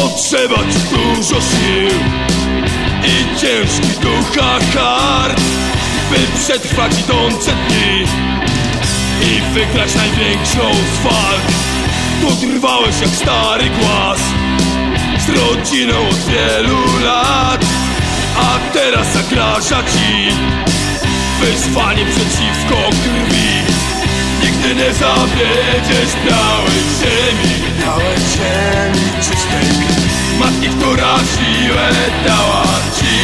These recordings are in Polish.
Potrzeba ci dużo sił I ciężki ducha hard By przetrwać idące dni I wygrać największą z walk. Tu trwałeś jak stary głaz Z rodziną od wielu lat A teraz zagraża ci Wyzwanie przeciwko krwi Nigdy nie zawiedziesz białej ziemi Białej ziemi czystej Matki, która siłę dała ci.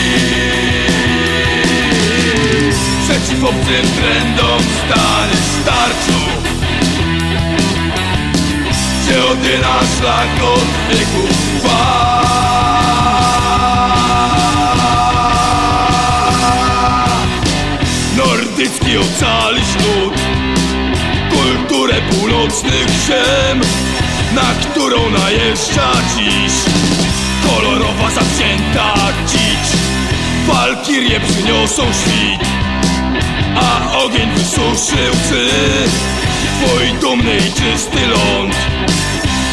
Przeciw obcym trendom staniesz starczu. Gdzie odyna szlak od wieków trwa Nordycki ocalisz lud Kulturę północnych ziem Na którą najeżdża dziś. Kolorowa zawzięta dzicz Walkirie przyniosą świt A ogień wysuszy łzy Twój dumny i czysty ląd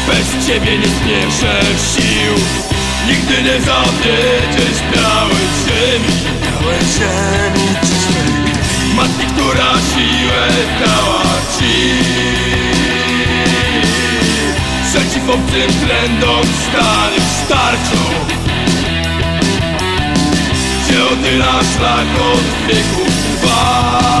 Bez ciebie nie zbierze sił. Nigdy nie zawiedziesz białej ziemi. Białej ziemi czystej Przeciw obcym trendom staniesz starczą Gdzie odyna szlak od wieków trwa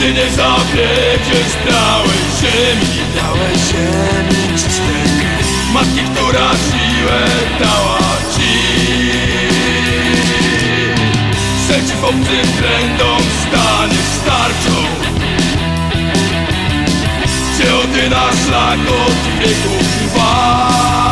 Nigdy nie zawiedziesz białej ziemi Białej ziemi czystej Matki, która siłę dała ci. Przeciw obcym trendom staniesz starczą Gdzie odyna szlak od wieków trwa